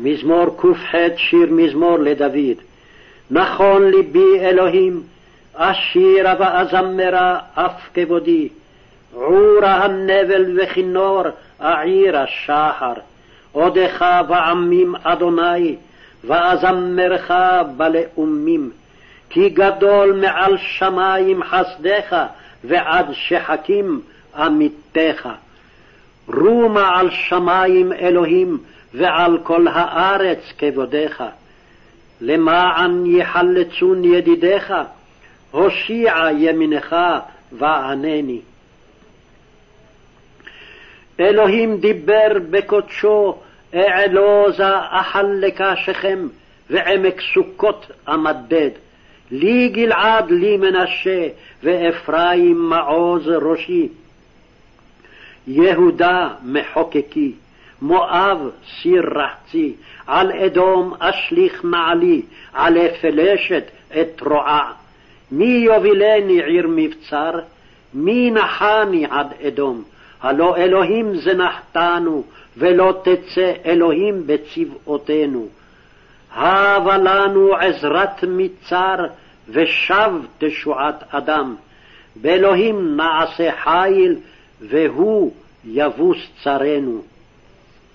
מזמור ק"ח שיר מזמור לדוד. נכון ליבי אלוהים, אשירה ואזמרה אף כבודי. עורה הנבל וכינור, אעיר השחר. עודך בעמים אדוני, ואזמרך בלאומים. כי גדול מעל שמים חסדך, ועד שחקים עמיתך. רומה על שמים אלוהים, ועל כל הארץ כבודך. למען יחלצון ידידיך, הושיע ימינך וענני. אלוהים דיבר בקודשו, אעלוזה אחלקה שכם, ועמק סוכות אמדד. לי גלעד לי מנשה, ואפרים מעוז ראשי. יהודה מחוקקי, מואב סיר רחצי, על אדום אשליך נעלי, עלי פלשת אתרועה. מי יובילני עיר מבצר? מי נחני עד אדום? הלא אלוהים זנחתנו, ולא תצא אלוהים בצבאותינו. הבה לנו עזרת מצר, ושב תשועת אדם. באלוהים נעשה חיל, והוא יבוס צרינו.